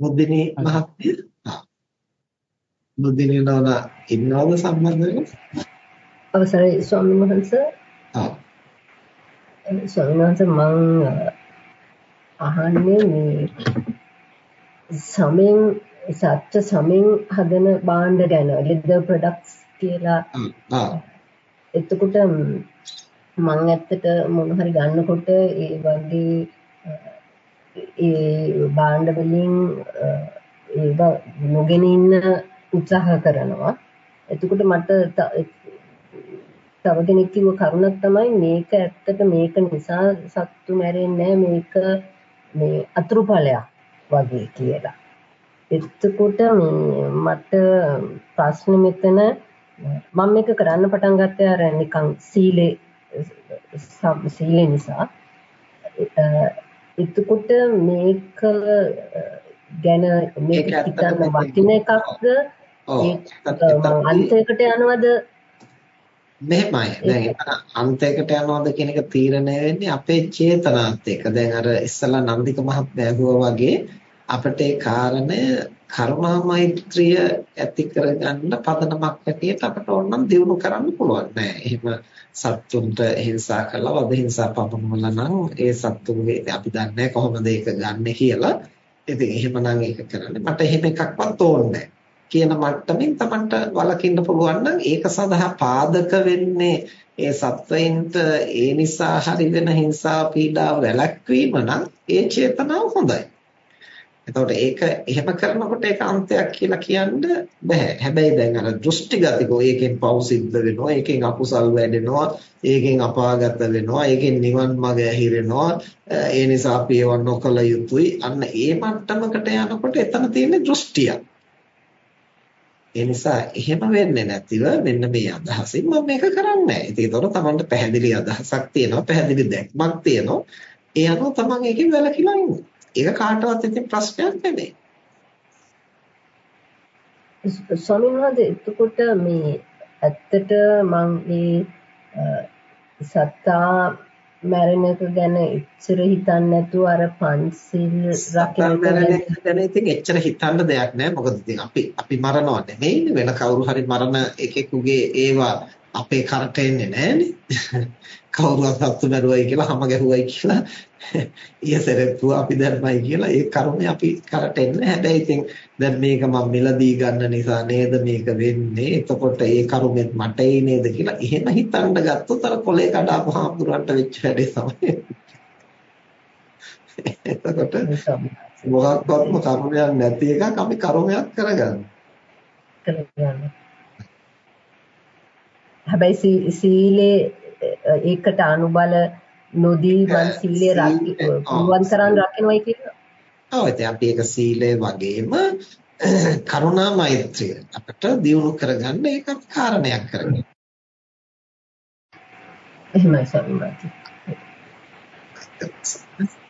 බුද්ධිනී මහත්මිය බුද්ධිනී නෝන ඉන්නවද සම්බන්ධ අවසරයි ස්වාමීන් වහන්සේ. ආ. ස්වාමීන් වහන්සේ මම අහන්නේ මේ සමෙන් සත්‍ය සමෙන් හදන භාණ්ඩ ගැන leather products කියලා. එතකොට මම ඇත්තට මොන හරි ගන්නකොට ඒ වගේ ඒ භාණ්ඩ වලින් ඒව නොගෙන ඉන්න උත්සාහ කරනවා. එතකොට මට තව කෙනෙක් කිව්ව කරුණක් තමයි මේක ඇත්තට මේක නිසා සත්තු මැරෙන්නේ මේක මේ අතුරුඵලයක් වගේ කියලා. එතකොට මට ප්‍රශ්න මෙතන මම මේක කරන්න පටන් ගත්තේ අර නිකන් සීලේ සීලේ නිසා එතකොට මේක ගැන මේක හිතන්න වටින එකක්ද? අන්තයකට යනවද? මෙහෙමයි. දැන් අන්තයකට යනවද කියන එක තීරණය වෙන්නේ අපේ චේතනාත් එක්ක. දැන් අර ඉස්සලා නන්දික මහත්මයා ඇහුවා වගේ අපිට ඒ කාරණය කරුණා මෛත්‍රිය ඇති කරගන්න පදනමක් හැටියට අපිට ඕනනම් දිනු කරන්න පුළුවන් නෑ. එහෙම සත්තුන්ට හිංසා කළා වද හිංසා පවනවලා නම් ඒ සත්තුන්ගේ අපි දන්නේ කොහොමද ඒක ගන්නෙ කියලා. ඉතින් එහෙමනම් ඒක කරන්නේ මට එහෙම එකක්වත් ඕනේ කියන මට්ටමින් Tamanට වලකින්න පුළුවන් නම් ඒක සඳහා පාදක වෙන්නේ ඒ සත්වයින්ට ඒ නිසා හරි වෙන හිංසා පීඩාව වැළැක්වීම නම් ඒ චේතනාව හොඳයි. එතකොට ඒක එහෙම කරනකොට ඒක අන්තයක් කියලා කියන්න බෑ. හැබැයි දැන් අර දෘෂ්ටිගතිකෝ ඒකෙන් පව් සිද්ධ වෙනවා, ඒකෙන් අකුසල් වැඩෙනවා, ඒකෙන් අපාගත වෙනවා, ඒකෙන් නිවන් මඟ ඇහිරෙනවා. ඒ නිසා අපි ඒව නොකළ යුතුයි. අන්න ඒ මට්ටමකට යනකොට එතන තියෙන දෘෂ්ටියක්. ඒ නිසා එහෙම වෙන්නේ නැතිව මෙන්න මේ අදහසින් මම මේක කරන්නේ නැහැ. ඉතින් ඒතකොට Tamanට පැහැදිලි අදහසක් තියෙනවා, පැහැදිලි දැක්මක් තියෙනවා. ඒ අනුව Taman ඒකෙන් වැළකීලා ඉන්නවා. ඒක කාටවත් ඉතින් ප්‍රශ්නයක් නෙමෙයි. ස්වාමීන් වහන්සේ එතකොට මේ ඇත්තට මම මේ සත්තා මැරෙන එක ගැන එච්චර හිතන්නේ නැතුව අර පන්සිල් රකින්න ගැන ඉතින් එච්චර හිතන්න දෙයක් නැහැ මොකද ඉතින් අපි අපි මරනවා නෙමෙයි වෙන කවුරු හරි මරණ එකෙකුගේ ඒවා අපේ කරට එන්නේ නැහනේ. කවුරුත් සත්තු මරුවයි කියලා හැම ගැහුවයි කියලා. ඊයසරෙත්තුව අපි දැම්මයි කියලා. ඒ කර්මය අපි කරට එන්නේ හැබැයි ඉතින් දැන් මේක මම මිලදී ගන්න නිසා නේද මේක වෙන්නේ? එතකොට ඒ කර්මෙත් මටයි නේද කියලා එහෙම හිතන්න ගත්තොත් අර කොලේ කඩාපු හාමුදුරන්ට වෙච්ච වැඩේ තමයි. එතකොට මොකක්වත්ම කර්මයක් නැති එකක් අපි කර්මයක් කරගන්න. කරගන්න. හැබැයි සීලේ ඒකට අනුබල නොදී මං සීලය පුළුවන් තරම් රකින්නයි කියලා. ඔව් ඉතින් අපි ඒක සීලය වගේම කරුණා මෛත්‍රිය අපිට දියුණු කරගන්න ඒක කාරණයක් කරගන්න. එහෙමයි සර්